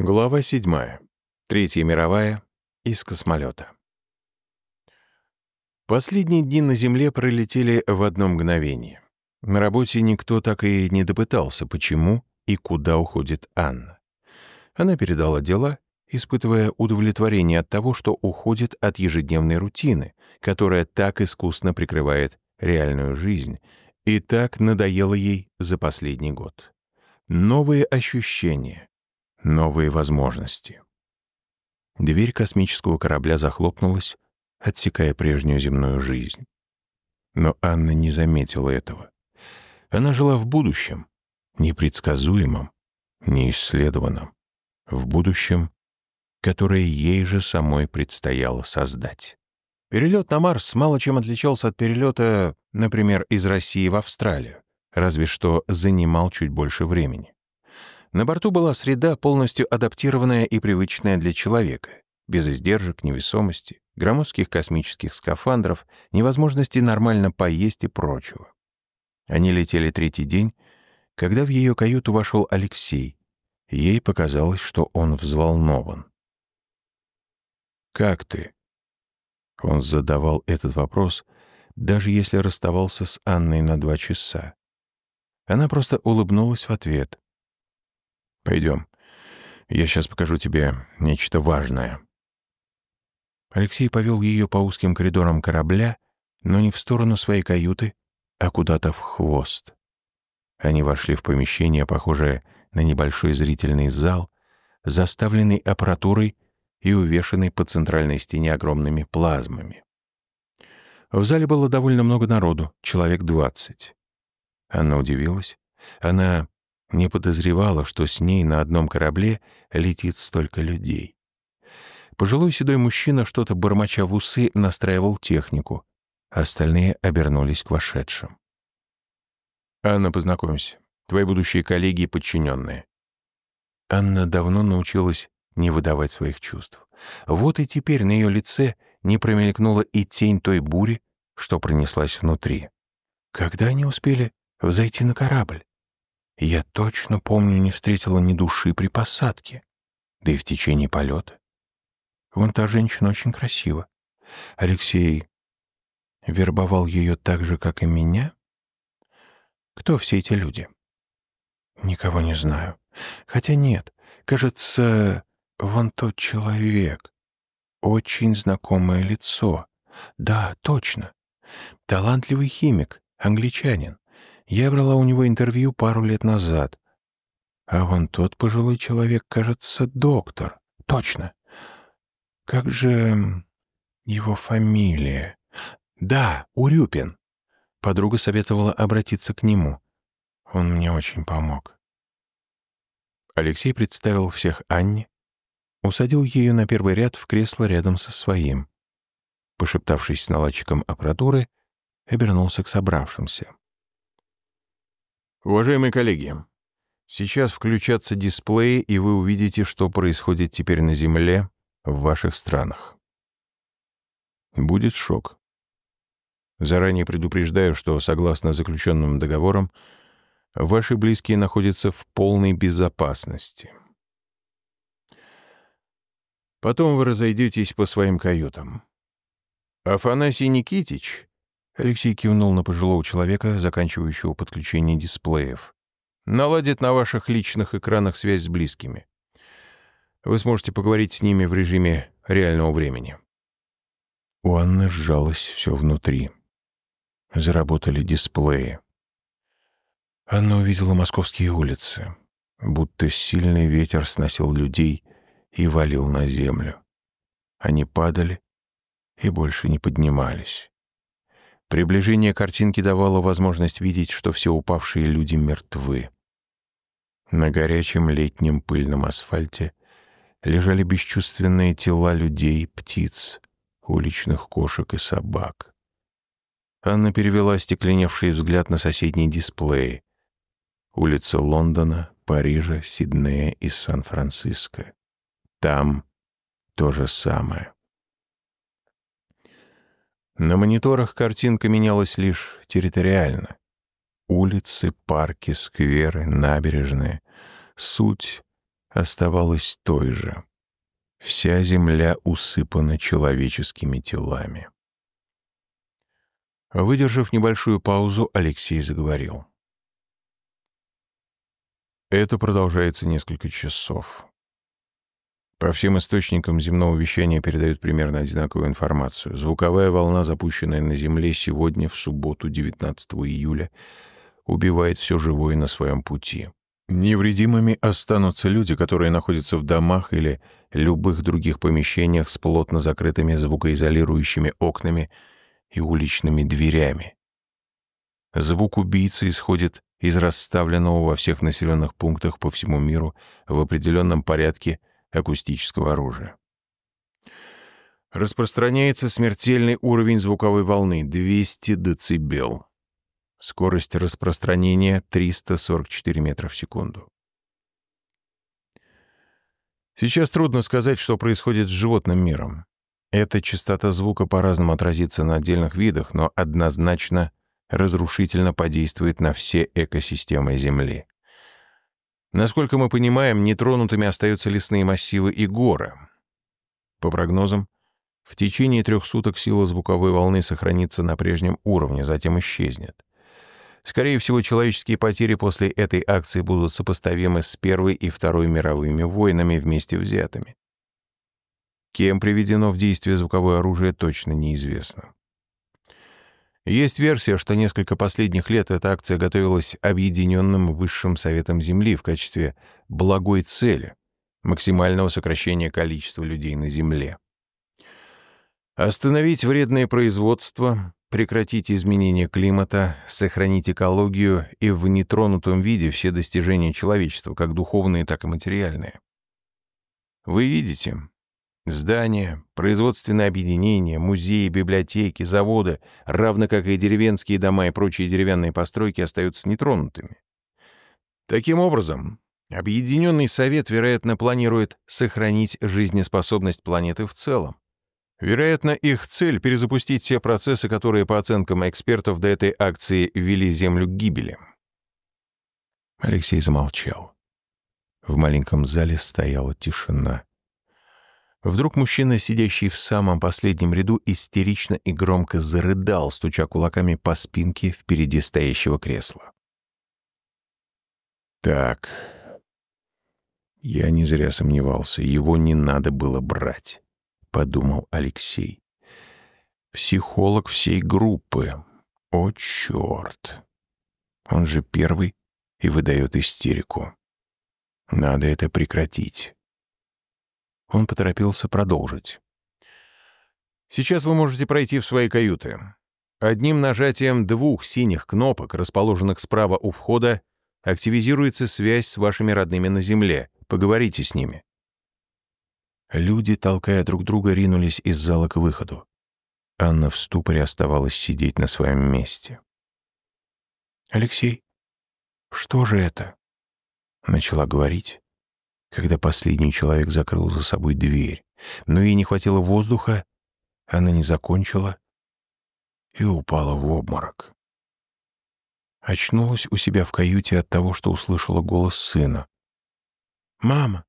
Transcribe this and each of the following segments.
Глава 7. Третья мировая. Из космолета. Последние дни на Земле пролетели в одно мгновение. На работе никто так и не допытался, почему и куда уходит Анна. Она передала дела, испытывая удовлетворение от того, что уходит от ежедневной рутины, которая так искусно прикрывает реальную жизнь и так надоела ей за последний год. Новые ощущения, новые возможности. Дверь космического корабля захлопнулась, отсекая прежнюю земную жизнь. Но Анна не заметила этого. Она жила в будущем, непредсказуемом, неисследованном, в будущем, которое ей же самой предстояло создать. Перелет на Марс мало чем отличался от перелета, например, из России в Австралию, разве что занимал чуть больше времени. На борту была среда, полностью адаптированная и привычная для человека, без издержек, невесомости, громоздких космических скафандров, невозможности нормально поесть и прочего. Они летели третий день, когда в ее каюту вошел Алексей. Ей показалось, что он взволнован. «Как ты?» Он задавал этот вопрос, даже если расставался с Анной на два часа. Она просто улыбнулась в ответ. Пойдем. Я сейчас покажу тебе нечто важное». Алексей повел ее по узким коридорам корабля, но не в сторону своей каюты, а куда-то в хвост. Они вошли в помещение, похожее на небольшой зрительный зал, заставленный аппаратурой и увешанный по центральной стене огромными плазмами. В зале было довольно много народу, человек двадцать. Анна удивилась. Она не подозревала, что с ней на одном корабле летит столько людей. Пожилой седой мужчина, что-то бормоча в усы, настраивал технику. Остальные обернулись к вошедшим. «Анна, познакомься. Твои будущие коллеги и подчиненные». Анна давно научилась не выдавать своих чувств. Вот и теперь на ее лице не промелькнула и тень той бури, что пронеслась внутри. Когда они успели взойти на корабль? Я точно помню, не встретила ни души при посадке, да и в течение полета. Вон та женщина очень красива. Алексей вербовал ее так же, как и меня? Кто все эти люди? Никого не знаю. Хотя нет, кажется, вон тот человек. Очень знакомое лицо. Да, точно. Талантливый химик, англичанин. Я брала у него интервью пару лет назад. А вон тот пожилой человек, кажется, доктор. Точно. Как же его фамилия? Да, Урюпин. Подруга советовала обратиться к нему. Он мне очень помог. Алексей представил всех Анне, усадил ее на первый ряд в кресло рядом со своим. Пошептавшись с наладчиком аппаратуры, обернулся к собравшимся. Уважаемые коллеги, сейчас включатся дисплеи, и вы увидите, что происходит теперь на Земле в ваших странах. Будет шок. Заранее предупреждаю, что, согласно заключенным договорам, ваши близкие находятся в полной безопасности. Потом вы разойдетесь по своим каютам. Афанасий Никитич Алексей кивнул на пожилого человека, заканчивающего подключение дисплеев. «Наладит на ваших личных экранах связь с близкими. Вы сможете поговорить с ними в режиме реального времени». У Анны сжалось все внутри. Заработали дисплеи. Анна увидела московские улицы, будто сильный ветер сносил людей и валил на землю. Они падали и больше не поднимались. Приближение картинки давало возможность видеть, что все упавшие люди мертвы. На горячем летнем пыльном асфальте лежали бесчувственные тела людей, птиц, уличных кошек и собак. Анна перевела остекленевший взгляд на соседние дисплеи. Улицы Лондона, Парижа, Сиднея и Сан-Франциско. Там то же самое. На мониторах картинка менялась лишь территориально. Улицы, парки, скверы, набережные. Суть оставалась той же. Вся земля усыпана человеческими телами. Выдержав небольшую паузу, Алексей заговорил. Это продолжается несколько часов. По всем источникам земного вещания передают примерно одинаковую информацию. Звуковая волна, запущенная на Земле сегодня, в субботу, 19 июля, убивает все живое на своем пути. Невредимыми останутся люди, которые находятся в домах или любых других помещениях с плотно закрытыми звукоизолирующими окнами и уличными дверями. Звук убийцы исходит из расставленного во всех населенных пунктах по всему миру в определенном порядке акустического оружия. Распространяется смертельный уровень звуковой волны 200 дБ. Скорость распространения 344 метра в секунду. Сейчас трудно сказать, что происходит с животным миром. Эта частота звука по-разному отразится на отдельных видах, но однозначно разрушительно подействует на все экосистемы Земли. Насколько мы понимаем, нетронутыми остаются лесные массивы и горы. По прогнозам, в течение трех суток сила звуковой волны сохранится на прежнем уровне, затем исчезнет. Скорее всего, человеческие потери после этой акции будут сопоставимы с Первой и Второй мировыми войнами вместе взятыми. Кем приведено в действие звуковое оружие, точно неизвестно. Есть версия, что несколько последних лет эта акция готовилась Объединенным Высшим Советом Земли в качестве благой цели — максимального сокращения количества людей на Земле. Остановить вредное производство, прекратить изменение климата, сохранить экологию и в нетронутом виде все достижения человечества, как духовные, так и материальные. Вы видите, Здания, производственные объединения, музеи, библиотеки, заводы, равно как и деревенские дома и прочие деревянные постройки остаются нетронутыми. Таким образом, Объединенный Совет, вероятно, планирует сохранить жизнеспособность планеты в целом. Вероятно, их цель — перезапустить все процессы, которые, по оценкам экспертов, до этой акции вели Землю к гибели. Алексей замолчал. В маленьком зале стояла тишина. Вдруг мужчина, сидящий в самом последнем ряду, истерично и громко зарыдал, стуча кулаками по спинке впереди стоящего кресла. «Так, я не зря сомневался, его не надо было брать», — подумал Алексей. «Психолог всей группы. О, черт! Он же первый и выдает истерику. Надо это прекратить». Он поторопился продолжить. «Сейчас вы можете пройти в свои каюты. Одним нажатием двух синих кнопок, расположенных справа у входа, активизируется связь с вашими родными на Земле. Поговорите с ними». Люди, толкая друг друга, ринулись из зала к выходу. Анна в ступоре оставалась сидеть на своем месте. «Алексей, что же это?» Начала говорить, когда последний человек закрыл за собой дверь. Но ей не хватило воздуха, она не закончила и упала в обморок. Очнулась у себя в каюте от того, что услышала голос сына. «Мама!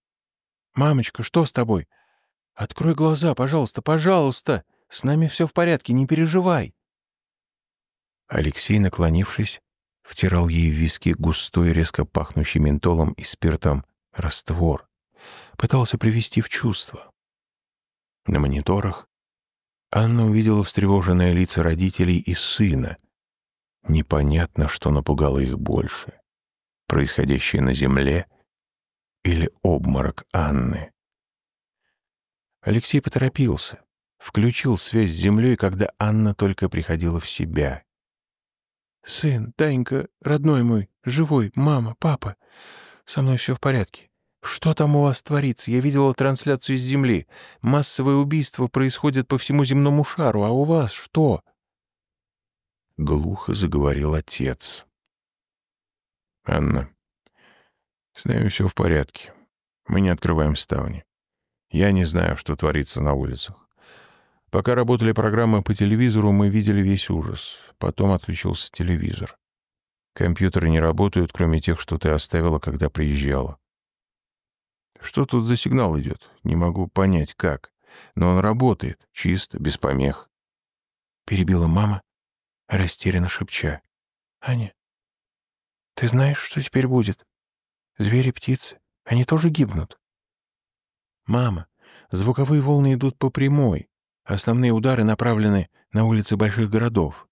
Мамочка, что с тобой? Открой глаза, пожалуйста, пожалуйста! С нами все в порядке, не переживай!» Алексей, наклонившись, втирал ей в виски густой, резко пахнущий ментолом и спиртом раствор, пытался привести в чувство. На мониторах Анна увидела встревоженные лица родителей и сына. Непонятно, что напугало их больше — происходящее на земле или обморок Анны. Алексей поторопился, включил связь с землей, когда Анна только приходила в себя. «Сын, Танька, родной мой, живой, мама, папа, со мной все в порядке. «Что там у вас творится? Я видела трансляцию с Земли. Массовые убийства происходят по всему земному шару, а у вас что?» Глухо заговорил отец. «Анна, с нами все в порядке. Мы не открываем ставни. Я не знаю, что творится на улицах. Пока работали программы по телевизору, мы видели весь ужас. Потом отключился телевизор. Компьютеры не работают, кроме тех, что ты оставила, когда приезжала. Что тут за сигнал идет? Не могу понять, как. Но он работает, чисто, без помех. Перебила мама, растерянно шепча. «Аня, ты знаешь, что теперь будет? Звери, птицы, они тоже гибнут». «Мама, звуковые волны идут по прямой. Основные удары направлены на улицы больших городов».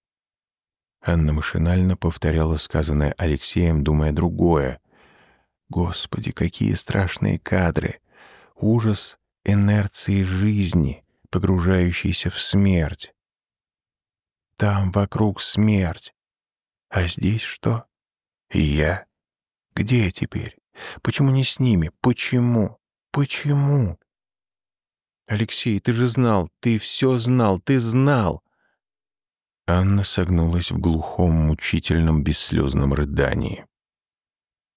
Анна машинально повторяла сказанное Алексеем, думая другое. «Господи, какие страшные кадры! Ужас инерции жизни, погружающейся в смерть. Там вокруг смерть. А здесь что? И я? Где я теперь? Почему не с ними? Почему? Почему? Алексей, ты же знал, ты все знал, ты знал. Анна согнулась в глухом, мучительном, бесслезном рыдании.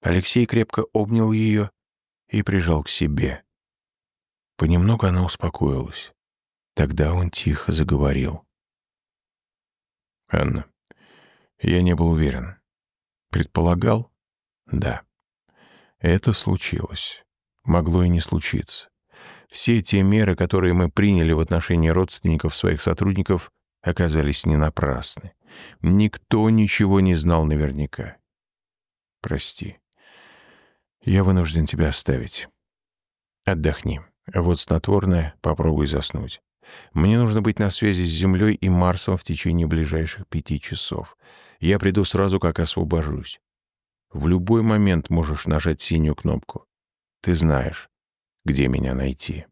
Алексей крепко обнял ее и прижал к себе. Понемногу она успокоилась. Тогда он тихо заговорил. «Анна, я не был уверен. Предполагал? Да. Это случилось. Могло и не случиться. Все те меры, которые мы приняли в отношении родственников своих сотрудников, оказались не напрасны. Никто ничего не знал наверняка. Прости. Я вынужден тебя оставить. Отдохни. Вот снотворное, попробуй заснуть. Мне нужно быть на связи с Землей и Марсом в течение ближайших пяти часов. Я приду сразу, как освобожусь. В любой момент можешь нажать синюю кнопку. Ты знаешь, где меня найти.